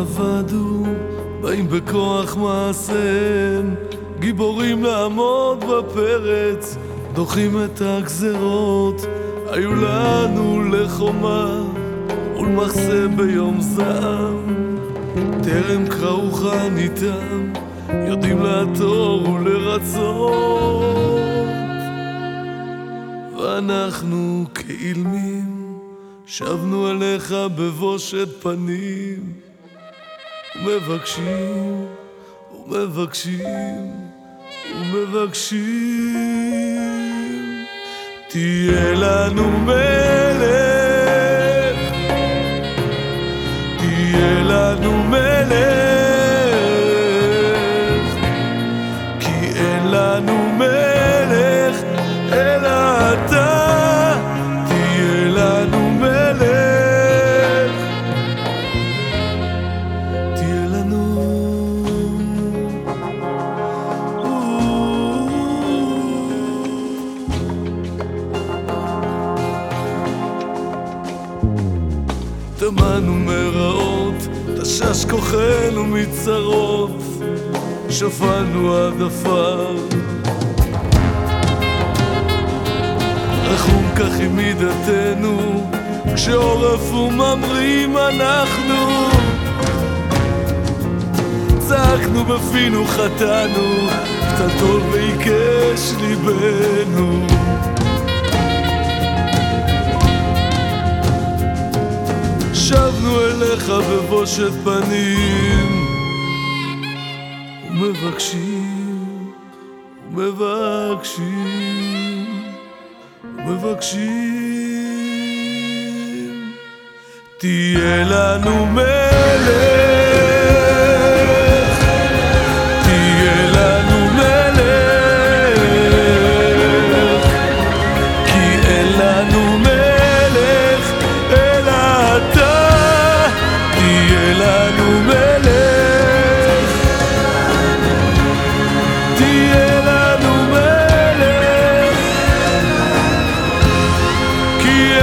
אבדו, באים בכוח מעשיהם, גיבורים לעמוד בפרץ, דוחים את הגזרות, היו לנו לחומה ולמחסה ביום זעם. טרם קראו חניתם, יודעים לעתור ולרצות. ואנחנו כאילמים, שבנו עליך בבושת פנים, ומבקשים, ומבקשים, ומבקשים, תהיה לנו מלך, טמנו מרעות, תשש כוחנו מצרות, שפענו עד עפר. רחום כך היא מידתנו, כשעורף וממרים אנחנו. צעקנו בפינו חטאנו, קצת עול ועיקש ליבנו. שבנו אליך בבושת פנים, ומבקשים, ומבקשים, ומבקשים, תהיה לנו מלך, תהיה לנו מלך, כי